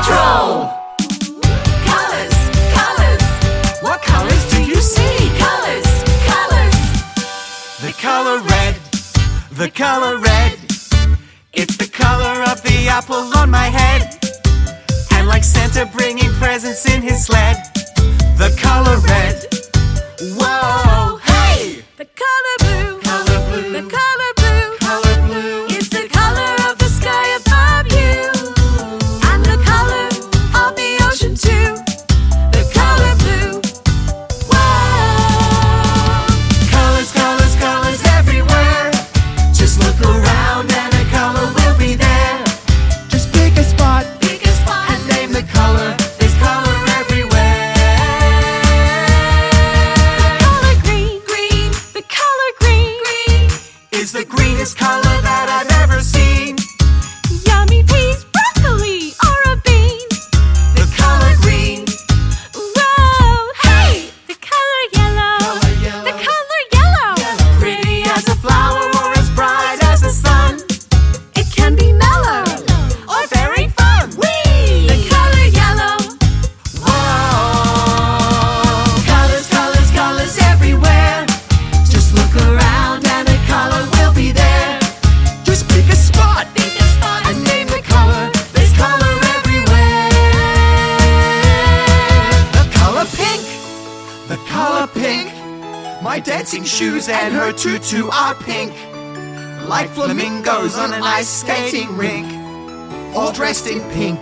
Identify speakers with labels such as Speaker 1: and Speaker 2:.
Speaker 1: Patrol! Colors, colors, what colors do you see? Colors, colors.
Speaker 2: The color red, the color red. It's the color of the apple on my head. And like Santa bringing presents in his sled.
Speaker 1: Is the
Speaker 2: greenest color that I've pink. My dancing shoes and her tutu are pink. Like flamingos on an ice skating rink, all dressed in pink.